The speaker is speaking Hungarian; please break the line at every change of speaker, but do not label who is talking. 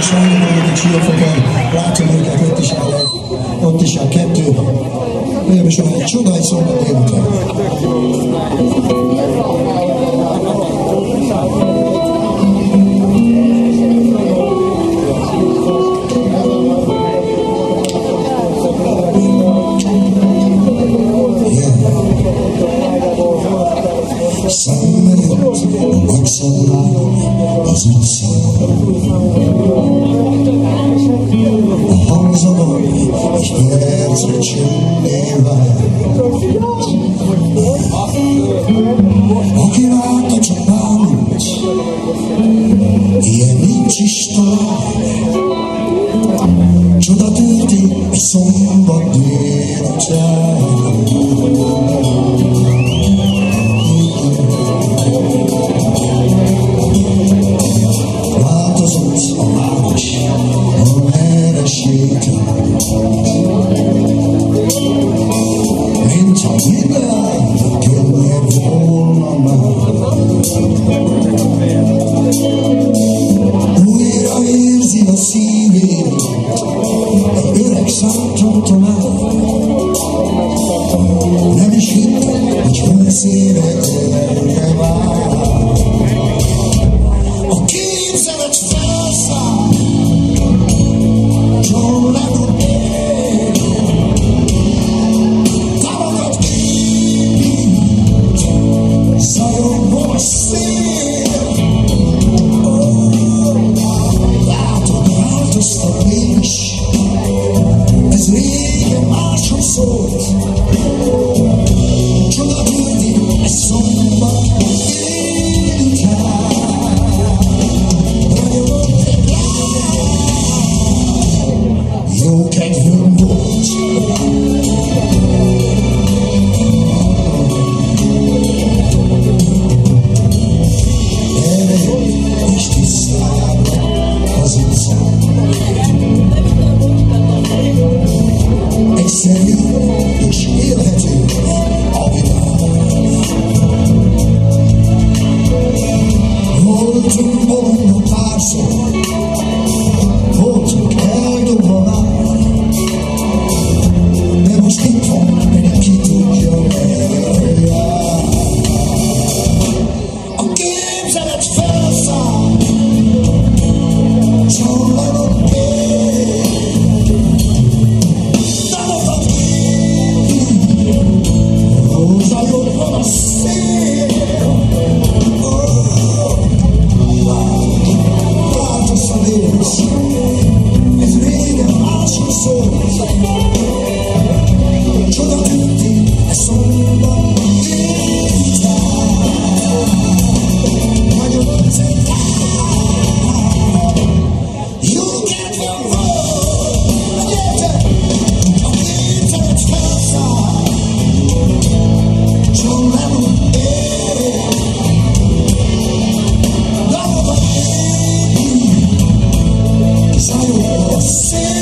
a sajnálom, a Siófokon, látom őket, ott is áll egy, ott is áll kettő. Olyan is csoda, egy szombat délután. Szemmelett megszólál az utcán собой И сердце черневое Океан точит память И я ничто Чудо ты, ты, сон воды Let me shoot, which sin.